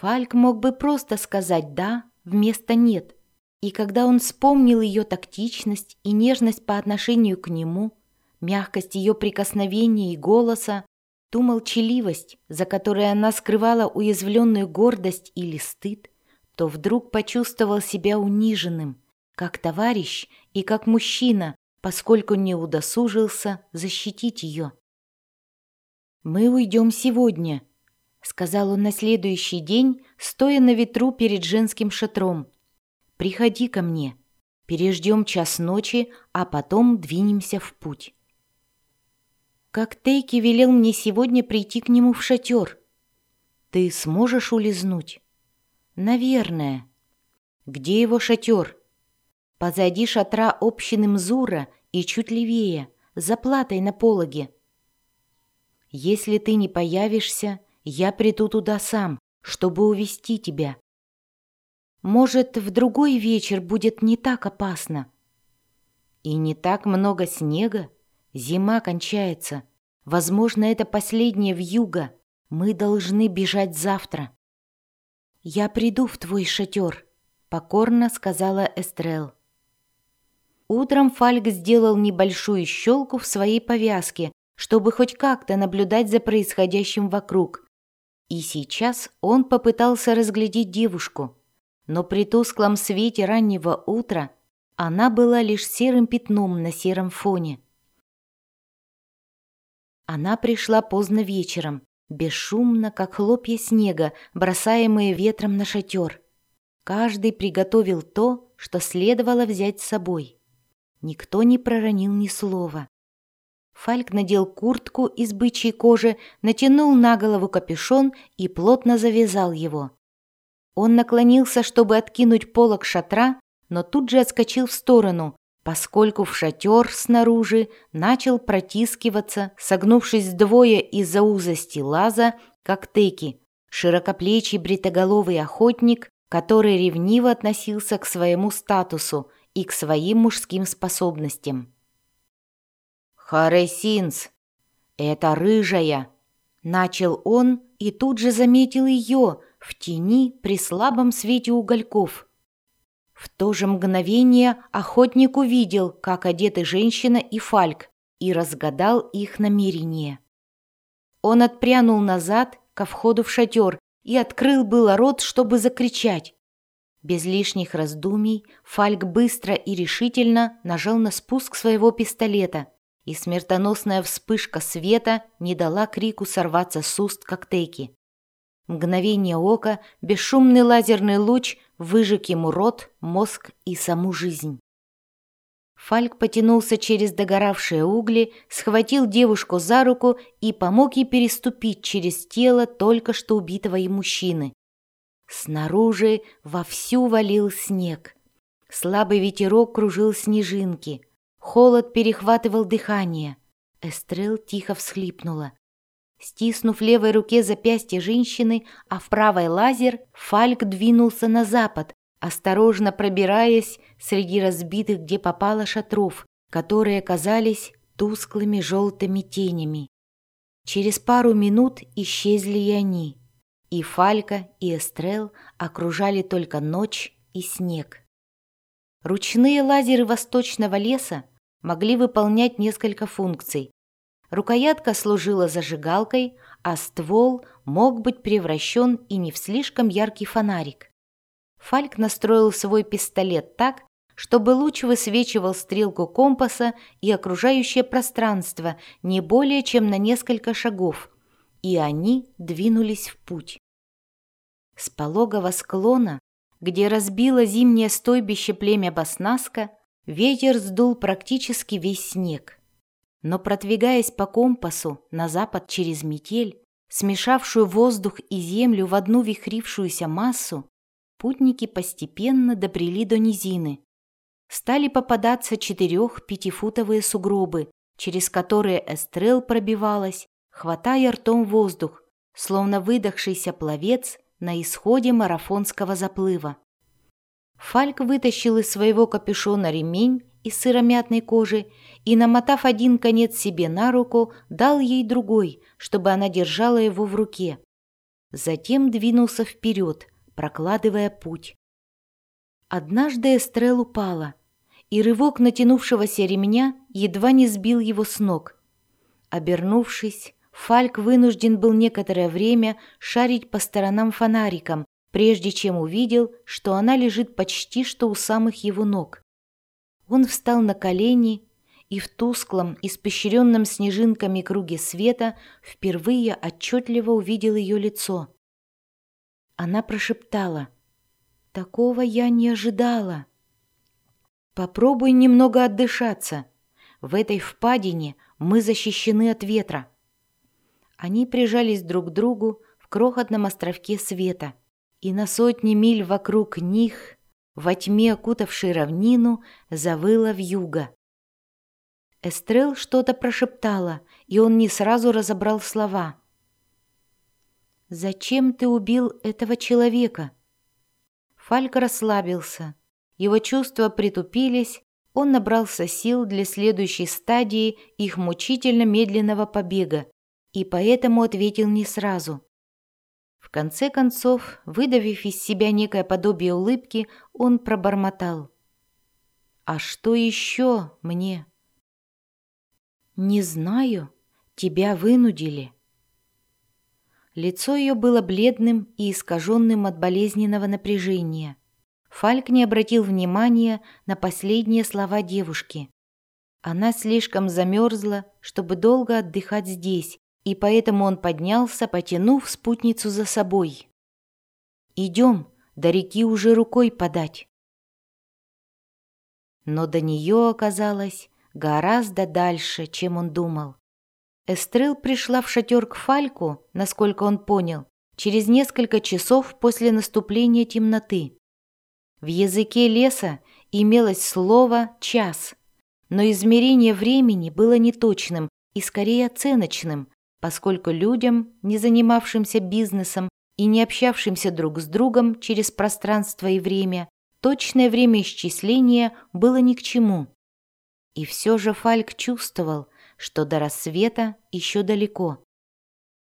Фальк мог бы просто сказать «да» вместо «нет». И когда он вспомнил ее тактичность и нежность по отношению к нему, мягкость ее прикосновения и голоса, ту молчаливость, за которой она скрывала уязвленную гордость или стыд, то вдруг почувствовал себя униженным, как товарищ и как мужчина, поскольку не удосужился защитить ее. «Мы уйдем сегодня», — сказал он на следующий день, стоя на ветру перед женским шатром. «Приходи ко мне. Переждем час ночи, а потом двинемся в путь». Как Тейки велел мне сегодня прийти к нему в шатер. Ты сможешь улизнуть? Наверное. Где его шатер? Позади шатра общины Мзура и чуть левее, за платой на пологе. Если ты не появишься, я приду туда сам, чтобы увести тебя. Может, в другой вечер будет не так опасно. И не так много снега. Зима кончается. Возможно, это последняя вьюга. Мы должны бежать завтра. «Я приду в твой шатер», — покорно сказала Эстрел. Утром Фальк сделал небольшую щелку в своей повязке, чтобы хоть как-то наблюдать за происходящим вокруг. И сейчас он попытался разглядеть девушку, но при тусклом свете раннего утра она была лишь серым пятном на сером фоне. Она пришла поздно вечером, бесшумно, как хлопья снега, бросаемые ветром на шатер. Каждый приготовил то, что следовало взять с собой. Никто не проронил ни слова. Фальк надел куртку из бычьей кожи, натянул на голову капюшон и плотно завязал его. Он наклонился, чтобы откинуть полог шатра, но тут же отскочил в сторону, поскольку в шатер снаружи начал протискиваться, согнувшись вдвое из-за узости лаза, как теки, широкоплечий бритоголовый охотник, который ревниво относился к своему статусу и к своим мужским способностям. «Харесинс! Это рыжая!» Начал он и тут же заметил ее в тени при слабом свете угольков – в то же мгновение охотник увидел, как одеты женщина и Фальк, и разгадал их намерение. Он отпрянул назад ко входу в шатер и открыл было рот, чтобы закричать. Без лишних раздумий Фальк быстро и решительно нажал на спуск своего пистолета, и смертоносная вспышка света не дала крику сорваться с уст коктейки. Мгновение ока, бесшумный лазерный луч выжег ему рот, мозг и саму жизнь. Фальк потянулся через догоравшие угли, схватил девушку за руку и помог ей переступить через тело только что убитого им мужчины. Снаружи вовсю валил снег. Слабый ветерок кружил снежинки. Холод перехватывал дыхание. Эстрел тихо всхлипнула. Стиснув левой руке запястье женщины, а в правой лазер, Фальк двинулся на запад, осторожно пробираясь среди разбитых, где попало шатров, которые казались тусклыми желтыми тенями. Через пару минут исчезли и они. И Фалька, и Эстрел окружали только ночь и снег. Ручные лазеры восточного леса могли выполнять несколько функций, Рукоятка служила зажигалкой, а ствол мог быть превращен и не в слишком яркий фонарик. Фальк настроил свой пистолет так, чтобы луч высвечивал стрелку компаса и окружающее пространство не более чем на несколько шагов, и они двинулись в путь. С пологого склона, где разбило зимнее стойбище племя Баснаска, ветер сдул практически весь снег. Но продвигаясь по компасу на запад через метель, смешавшую воздух и землю в одну вихрившуюся массу, путники постепенно добрели до низины. Стали попадаться четырех-пятифутовые сугробы, через которые Эстрел пробивалась, хватая ртом воздух, словно выдохшийся пловец на исходе марафонского заплыва. Фальк вытащил из своего капюшона ремень из сыромятной кожи и, намотав один конец себе на руку, дал ей другой, чтобы она держала его в руке. затем двинулся вперед, прокладывая путь. Однажды Эстрел упала, и рывок натянувшегося ремня едва не сбил его с ног. Обернувшись, Фальк вынужден был некоторое время шарить по сторонам фонариком, прежде чем увидел, что она лежит почти что у самых его ног. Он встал на колени и в тусклом, испещренном снежинками круге света впервые отчетливо увидел ее лицо. Она прошептала «Такого я не ожидала». «Попробуй немного отдышаться. В этой впадине мы защищены от ветра». Они прижались друг к другу в крохотном островке света, и на сотни миль вокруг них, во тьме окутавшей равнину, завыла вьюга. Эстрел что-то прошептала, и он не сразу разобрал слова. «Зачем ты убил этого человека?» Фальк расслабился. Его чувства притупились, он набрался сил для следующей стадии их мучительно медленного побега и поэтому ответил не сразу. Конце концов, выдавив из себя некое подобие улыбки, он пробормотал. «А что еще мне?» «Не знаю. Тебя вынудили». Лицо ее было бледным и искаженным от болезненного напряжения. Фальк не обратил внимания на последние слова девушки. Она слишком замерзла, чтобы долго отдыхать здесь, и поэтому он поднялся, потянув спутницу за собой. «Идем, до реки уже рукой подать». Но до нее оказалось гораздо дальше, чем он думал. Эстрел пришла в шатер к Фальку, насколько он понял, через несколько часов после наступления темноты. В языке леса имелось слово «час», но измерение времени было неточным и скорее оценочным, поскольку людям, не занимавшимся бизнесом и не общавшимся друг с другом через пространство и время, точное время исчисления было ни к чему. И все же Фальк чувствовал, что до рассвета еще далеко.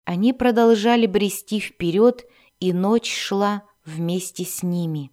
Они продолжали брести вперед, и ночь шла вместе с ними.